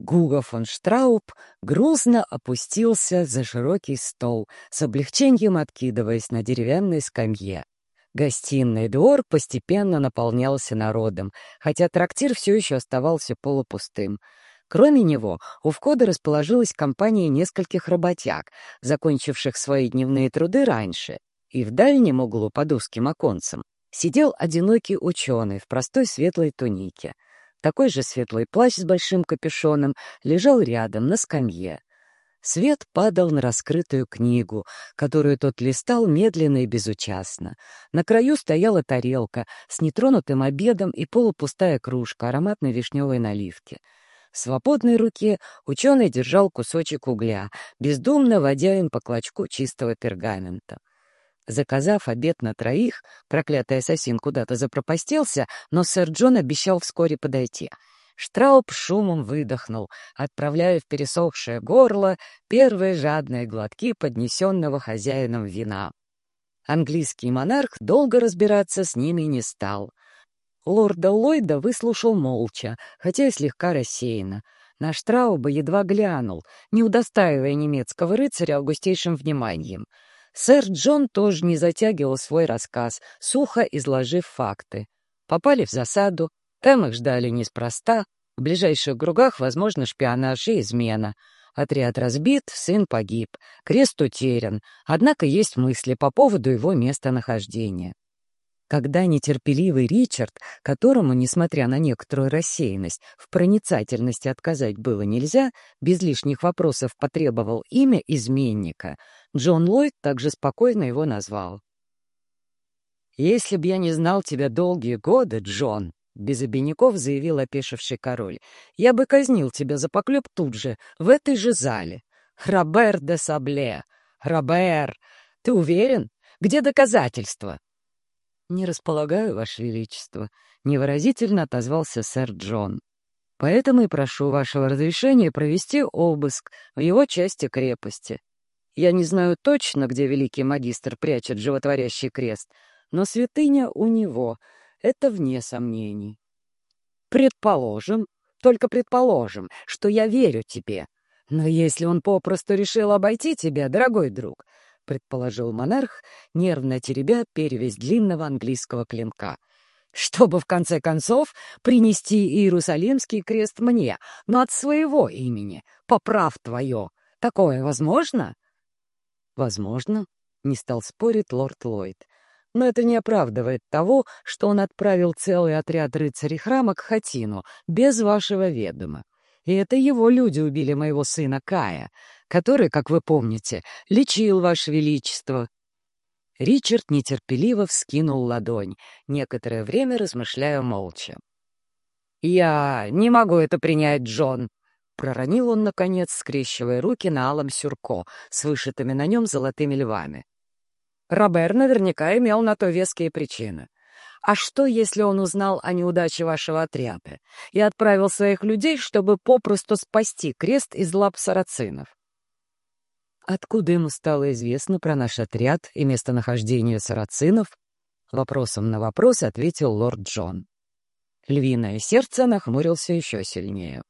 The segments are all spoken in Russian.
Гуго фон Штрауб грузно опустился за широкий стол, с облегчением откидываясь на деревянной скамье. Гостиный двор постепенно наполнялся народом, хотя трактир все еще оставался полупустым. Кроме него, у входа расположилась компания нескольких работяг, закончивших свои дневные труды раньше, и в дальнем углу под узким оконцем сидел одинокий ученый в простой светлой тунике. Такой же светлый плащ с большим капюшоном лежал рядом на скамье. Свет падал на раскрытую книгу, которую тот листал медленно и безучастно. На краю стояла тарелка с нетронутым обедом и полупустая кружка ароматной вишневой наливки. В свободной руке ученый держал кусочек угля, бездумно водя им по клочку чистого пергамента. Заказав обед на троих, проклятый ассасин куда-то запропастился, но сэр Джон обещал вскоре подойти. Штрауб шумом выдохнул, отправляя в пересохшее горло первые жадные глотки поднесенного хозяином вина. Английский монарх долго разбираться с ними не стал. Лорда Ллойда выслушал молча, хотя и слегка рассеянно. На Штрауба едва глянул, не удостаивая немецкого рыцаря августейшим вниманием — Сэр Джон тоже не затягивал свой рассказ, сухо изложив факты. Попали в засаду, там их ждали неспроста, в ближайших кругах, возможно, шпионаж и измена. Отряд разбит, сын погиб, крест утерян, однако есть мысли по поводу его местонахождения. Когда нетерпеливый Ричард, которому, несмотря на некоторую рассеянность, в проницательности отказать было нельзя, без лишних вопросов потребовал имя изменника, Джон Ллойд также спокойно его назвал. «Если б я не знал тебя долгие годы, Джон», — без обиняков заявил опешивший король, «я бы казнил тебя за поклеп тут же, в этой же зале. Робер де Сабле! Робер! Ты уверен? Где доказательства?» «Не располагаю, Ваше Величество», — невыразительно отозвался сэр Джон. «Поэтому и прошу вашего разрешения провести обыск в его части крепости. Я не знаю точно, где великий магистр прячет животворящий крест, но святыня у него — это вне сомнений. Предположим, только предположим, что я верю тебе. Но если он попросту решил обойти тебя, дорогой друг, — предположил монарх, нервно теребя перевязь длинного английского клинка. «Чтобы, в конце концов, принести Иерусалимский крест мне, но от своего имени, поправ твое. Такое возможно?» «Возможно», — не стал спорить лорд Ллойд. «Но это не оправдывает того, что он отправил целый отряд рыцарей храма к Хатину, без вашего ведома. И это его люди убили моего сына Кая, который, как вы помните, лечил ваше величество». Ричард нетерпеливо вскинул ладонь, некоторое время размышляя молча. «Я не могу это принять, Джон», — проронил он, наконец, скрещивая руки на алом сюрко с вышитыми на нем золотыми львами. Робер наверняка имел на то веские причины. А что, если он узнал о неудаче вашего отряда и отправил своих людей, чтобы попросту спасти крест из лап сарацинов? Откуда ему стало известно про наш отряд и местонахождение сарацинов? Вопросом на вопрос ответил лорд Джон. Львиное сердце нахмурился еще сильнее.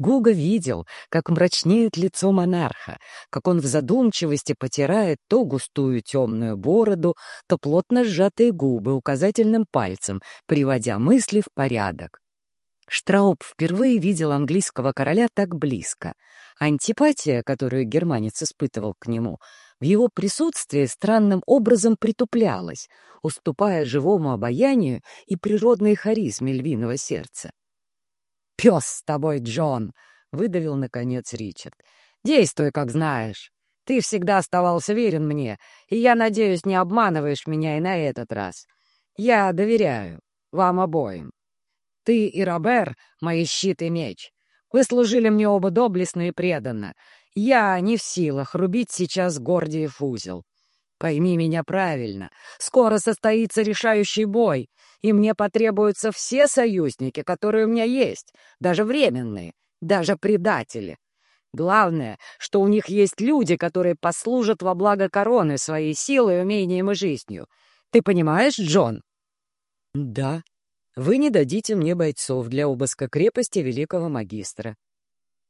Гуга видел, как мрачнеет лицо монарха, как он в задумчивости потирает то густую темную бороду, то плотно сжатые губы указательным пальцем, приводя мысли в порядок. Штрауб впервые видел английского короля так близко. Антипатия, которую германец испытывал к нему, в его присутствии странным образом притуплялась, уступая живому обаянию и природной харизме львиного сердца. «Пес с тобой, Джон!» — выдавил, наконец, Ричард. «Действуй, как знаешь. Ты всегда оставался верен мне, и я надеюсь, не обманываешь меня и на этот раз. Я доверяю вам обоим. Ты и Робер — мои щит и меч. Вы служили мне оба доблестно и преданно. Я не в силах рубить сейчас Гордиев узел. Пойми меня правильно. Скоро состоится решающий бой, и мне потребуются все союзники, которые у меня есть, даже временные, даже предатели. Главное, что у них есть люди, которые послужат во благо короны своей силой, умением и жизнью. Ты понимаешь, Джон? — Да, вы не дадите мне бойцов для обыска крепости великого магистра.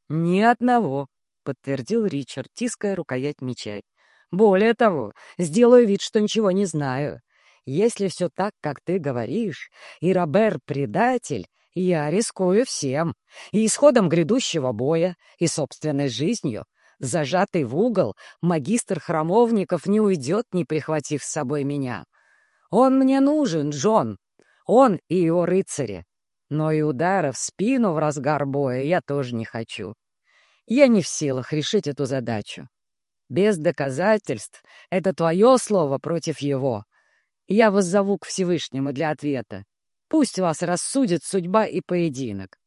Ни одного, подтвердил Ричард, тиская рукоять меча. Более того, сделаю вид, что ничего не знаю. Если все так, как ты говоришь, и Робер предатель, я рискую всем. И исходом грядущего боя, и собственной жизнью. Зажатый в угол, магистр храмовников не уйдет, не прихватив с собой меня. Он мне нужен, Джон. Он и его рыцари. Но и удара в спину в разгар боя я тоже не хочу. Я не в силах решить эту задачу. Без доказательств — это твое слово против его. Я вас зову к Всевышнему для ответа. Пусть вас рассудит судьба и поединок.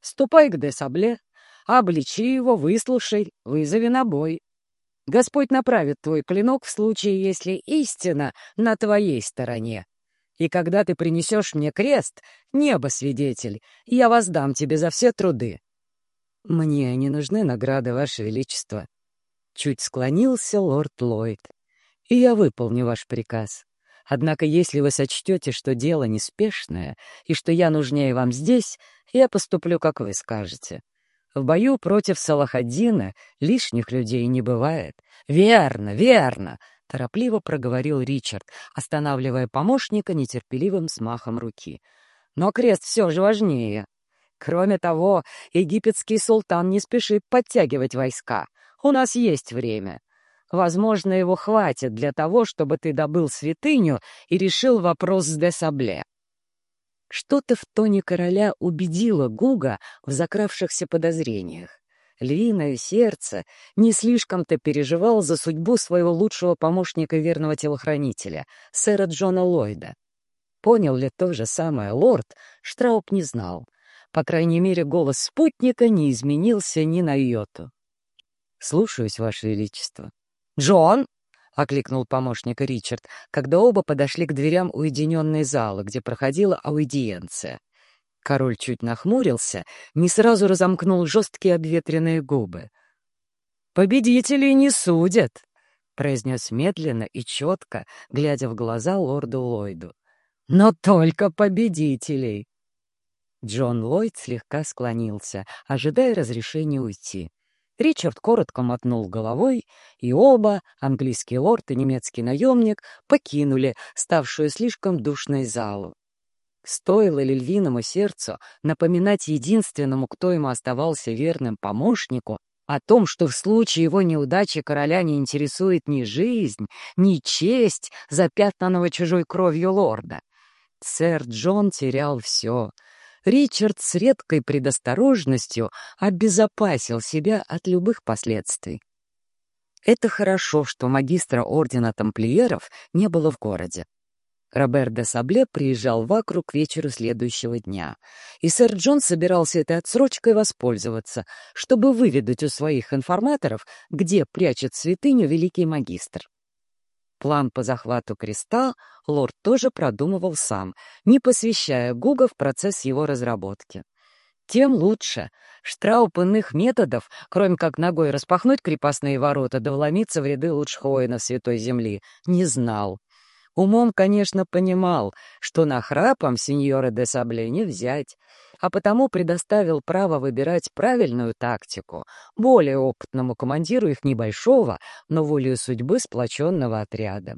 Ступай к Десабле, обличи его, выслушай, вызови на бой. Господь направит твой клинок в случае, если истина на твоей стороне. И когда ты принесешь мне крест, небо свидетель, я воздам тебе за все труды. Мне не нужны награды, Ваше Величество. Чуть склонился лорд Ллойд. И я выполню ваш приказ. Однако, если вы сочтете, что дело неспешное и что я нужнее вам здесь, я поступлю, как вы скажете. В бою против Салахаддина лишних людей не бывает. Верно, верно, — торопливо проговорил Ричард, останавливая помощника нетерпеливым смахом руки. Но крест все же важнее. Кроме того, египетский султан не спешит подтягивать войска. У нас есть время. Возможно, его хватит для того, чтобы ты добыл святыню и решил вопрос с Десабле. Что-то в тоне короля убедило Гуга в закравшихся подозрениях. Львиное сердце не слишком-то переживал за судьбу своего лучшего помощника верного телохранителя, сэра Джона Ллойда. Понял ли то же самое лорд, Штрауп не знал. По крайней мере, голос спутника не изменился ни на йоту. «Слушаюсь, Ваше Величество». «Джон!» — окликнул помощника Ричард, когда оба подошли к дверям уединенной залы, где проходила аудиенция. Король чуть нахмурился, не сразу разомкнул жесткие обветренные губы. «Победителей не судят!» — произнес медленно и четко, глядя в глаза лорду Ллойду. «Но только победителей!» Джон Ллойд слегка склонился, ожидая разрешения уйти. Ричард коротко мотнул головой, и оба, английский лорд и немецкий наемник, покинули ставшую слишком душной залу. Стоило ли львиному сердцу напоминать единственному, кто ему оставался верным помощнику, о том, что в случае его неудачи короля не интересует ни жизнь, ни честь запятнанного чужой кровью лорда. Сэр Джон терял все — Ричард с редкой предосторожностью обезопасил себя от любых последствий. Это хорошо, что магистра ордена тамплиеров не было в городе. Робер де Сабле приезжал в Акру вечеру следующего дня, и сэр Джон собирался этой отсрочкой воспользоваться, чтобы выведать у своих информаторов, где прячет святыню великий магистр. План по захвату креста лорд тоже продумывал сам, не посвящая Гуга в процесс его разработки. Тем лучше. Штрауп иных методов, кроме как ногой распахнуть крепостные ворота да вломиться в ряды лучших воинов Святой Земли, не знал. Умом, конечно, понимал, что нахрапом сеньора де Сабле не взять, а потому предоставил право выбирать правильную тактику более опытному командиру их небольшого, но волею судьбы сплоченного отряда.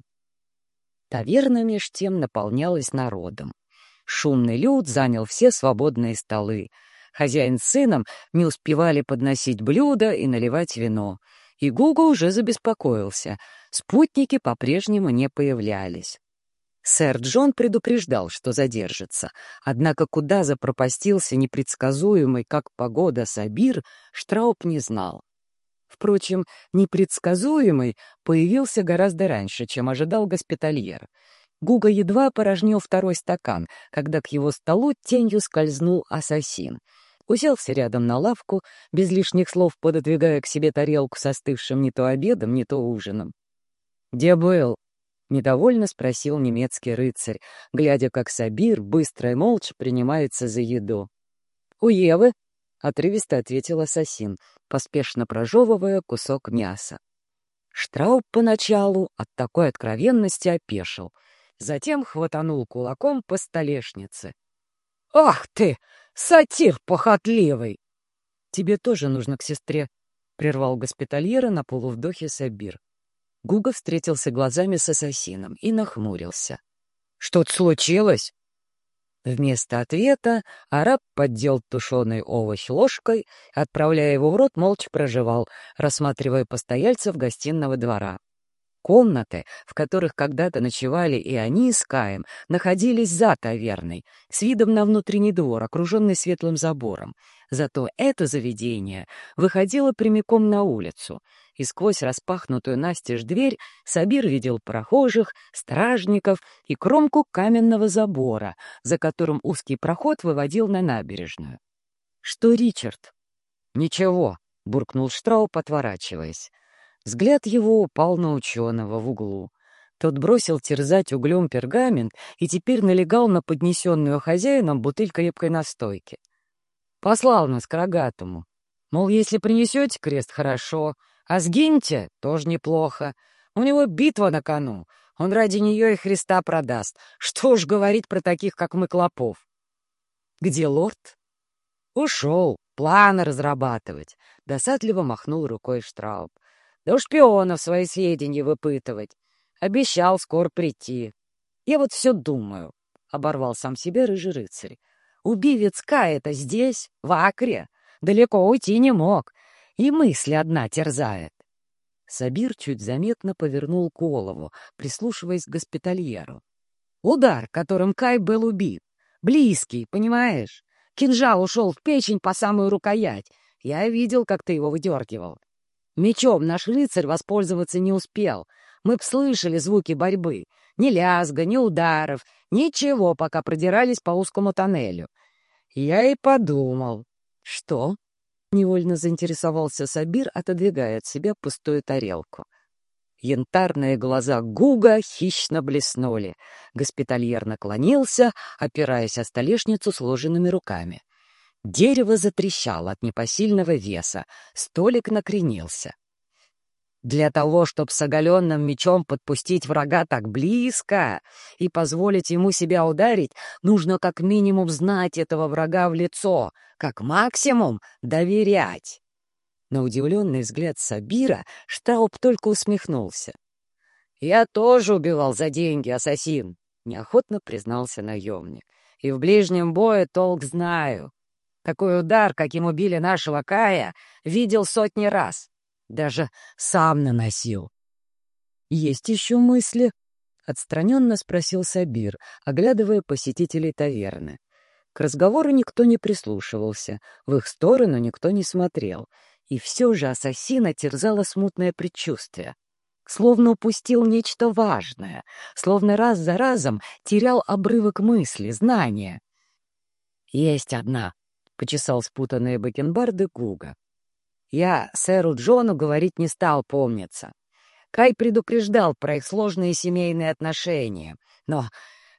Таверна меж тем наполнялась народом. Шумный люд занял все свободные столы. Хозяин с сыном не успевали подносить блюда и наливать вино. И Гуга уже забеспокоился. Спутники по-прежнему не появлялись. Сэр Джон предупреждал, что задержится, однако куда запропастился непредсказуемый, как погода, Сабир, Штрауп не знал. Впрочем, непредсказуемый появился гораздо раньше, чем ожидал госпитальер. Гуга едва порожнил второй стакан, когда к его столу тенью скользнул ассасин. Уселся рядом на лавку, без лишних слов пододвигая к себе тарелку с остывшим не то обедом, не то ужином. «Где был?» — недовольно спросил немецкий рыцарь, глядя, как Сабир быстро и молча принимается за еду. «У Евы», — отрывисто ответил ассасин, поспешно прожевывая кусок мяса. Штрауб поначалу от такой откровенности опешил, затем хватанул кулаком по столешнице. «Ах ты, сатир похотливый!» тебе тоже нужно к сестре», — прервал госпитальера на полувдохе Сабир. Гуга встретился глазами с ассасином и нахмурился. «Что-то случилось?» Вместо ответа араб поддел тушеный овощ ложкой, отправляя его в рот, молча проживал, рассматривая постояльцев гостиного двора. Комнаты, в которых когда-то ночевали и они с Каем, находились за таверной, с видом на внутренний двор, окруженный светлым забором. Зато это заведение выходило прямиком на улицу — и сквозь распахнутую настежь дверь Сабир видел прохожих, стражников и кромку каменного забора, за которым узкий проход выводил на набережную. «Что, Ричард?» «Ничего», — буркнул Штрауб, отворачиваясь. Взгляд его упал на ученого в углу. Тот бросил терзать углем пергамент и теперь налегал на поднесенную хозяином бутыль крепкой настойки. Послал нас к рогатому. Мол, если принесете крест, хорошо, а сгиньте тоже неплохо. У него битва на кону. Он ради нее и Христа продаст. Что уж говорить про таких, как мы, клопов. Где лорд? Ушел. Планы разрабатывать. Досадливо махнул рукой Штрауб. Да у шпионов свои сведения выпытывать. Обещал скоро прийти. Я вот все думаю, — оборвал сам себя рыжий рыцарь. Убивец Каэта здесь, в Акре. Далеко уйти не мог и мысль одна терзает. Сабир чуть заметно повернул голову, прислушиваясь к госпитальеру. Удар, которым Кай был убит. Близкий, понимаешь? Кинжал ушел в печень по самую рукоять. Я видел, как ты его выдергивал. Мечом наш рыцарь воспользоваться не успел. Мы б слышали звуки борьбы. Ни лязга, ни ударов, ничего, пока продирались по узкому тоннелю. Я и подумал. Что? Невольно заинтересовался Сабир, отодвигая от себя пустую тарелку. Янтарные глаза Гуга хищно блеснули. Госпитальер наклонился, опираясь о столешницу сложенными руками. Дерево затрещало от непосильного веса, столик накренился. Для того, чтобы с оголенным мечом подпустить врага так близко и позволить ему себя ударить, нужно как минимум знать этого врага в лицо, как максимум доверять. На удивленный взгляд Сабира Штауб только усмехнулся. «Я тоже убивал за деньги, ассасин», — неохотно признался наемник. «И в ближнем бою толк знаю. Такой удар, каким убили нашего Кая, видел сотни раз. Даже сам наносил. «Есть еще мысли?» — отстраненно спросил Сабир, оглядывая посетителей таверны. К разговору никто не прислушивался, в их сторону никто не смотрел. И все же ассасина терзало смутное предчувствие. Словно упустил нечто важное, словно раз за разом терял обрывок мысли, знания. «Есть одна», — почесал спутанные бакенбарды Гуга. Я сэру Джону говорить не стал помниться. Кай предупреждал про их сложные семейные отношения. Но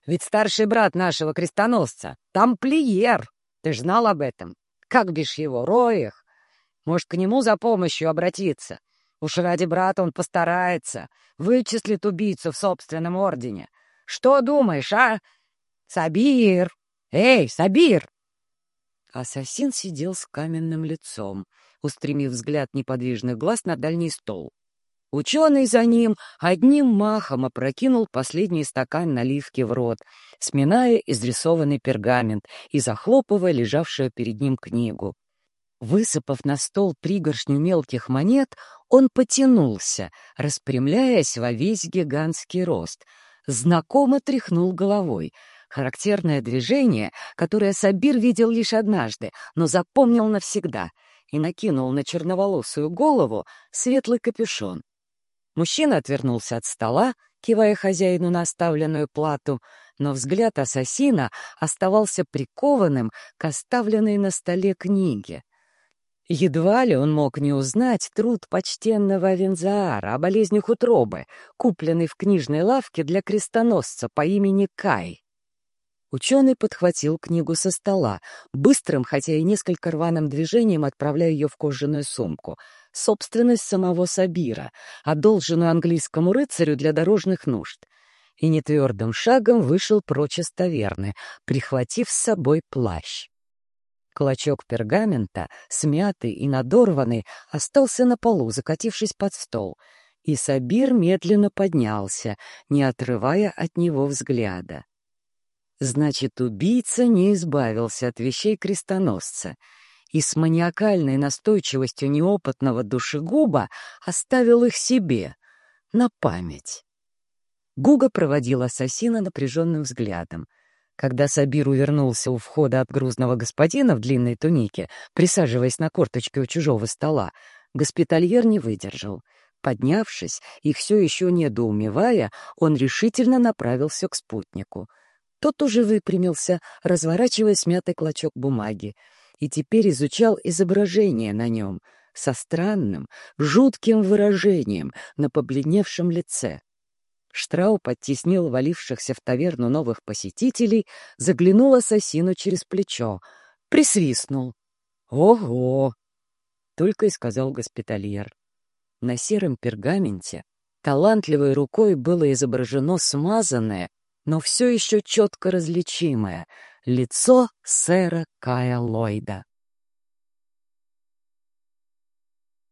ведь старший брат нашего крестоносца — тамплиер. Ты ж знал об этом? Как бишь его, Роих? Может, к нему за помощью обратиться? Уж ради брата он постарается, вычислит убийцу в собственном ордене. Что думаешь, а? Сабир! Эй, Сабир! Ассасин сидел с каменным лицом, устремив взгляд неподвижных глаз на дальний стол. Ученый за ним одним махом опрокинул последний стакан наливки в рот, сминая изрисованный пергамент и захлопывая лежавшую перед ним книгу. Высыпав на стол пригоршню мелких монет, он потянулся, распрямляясь во весь гигантский рост. Знакомо тряхнул головой. Характерное движение, которое Сабир видел лишь однажды, но запомнил навсегда — и накинул на черноволосую голову светлый капюшон. Мужчина отвернулся от стола, кивая хозяину на оставленную плату, но взгляд ассасина оставался прикованным к оставленной на столе книге. Едва ли он мог не узнать труд почтенного Авензаара о болезнях утробы, купленный в книжной лавке для крестоносца по имени Кай. Ученый подхватил книгу со стола, быстрым, хотя и несколько рваным движением отправляя ее в кожаную сумку. Собственность самого Сабира, одолженную английскому рыцарю для дорожных нужд. И нетвердым шагом вышел прочь из таверны, прихватив с собой плащ. Клочок пергамента, смятый и надорванный, остался на полу, закатившись под стол, и Сабир медленно поднялся, не отрывая от него взгляда. Значит, убийца не избавился от вещей крестоносца и с маниакальной настойчивостью неопытного душегуба оставил их себе, на память. Гуга проводил ассасина напряженным взглядом. Когда Сабир увернулся у входа от грузного господина в длинной тунике, присаживаясь на корточке у чужого стола, госпитальер не выдержал. Поднявшись и все еще недоумевая, он решительно направился к спутнику. Тот уже выпрямился, разворачивая смятый клочок бумаги, и теперь изучал изображение на нем со странным, жутким выражением на побледневшем лице. Штрауб оттеснил валившихся в таверну новых посетителей, заглянул ассасину через плечо, присвистнул. «Ого!» — только и сказал госпитальер. На сером пергаменте талантливой рукой было изображено смазанное, но все еще четко различимое лицо сэра Кая Ллойда.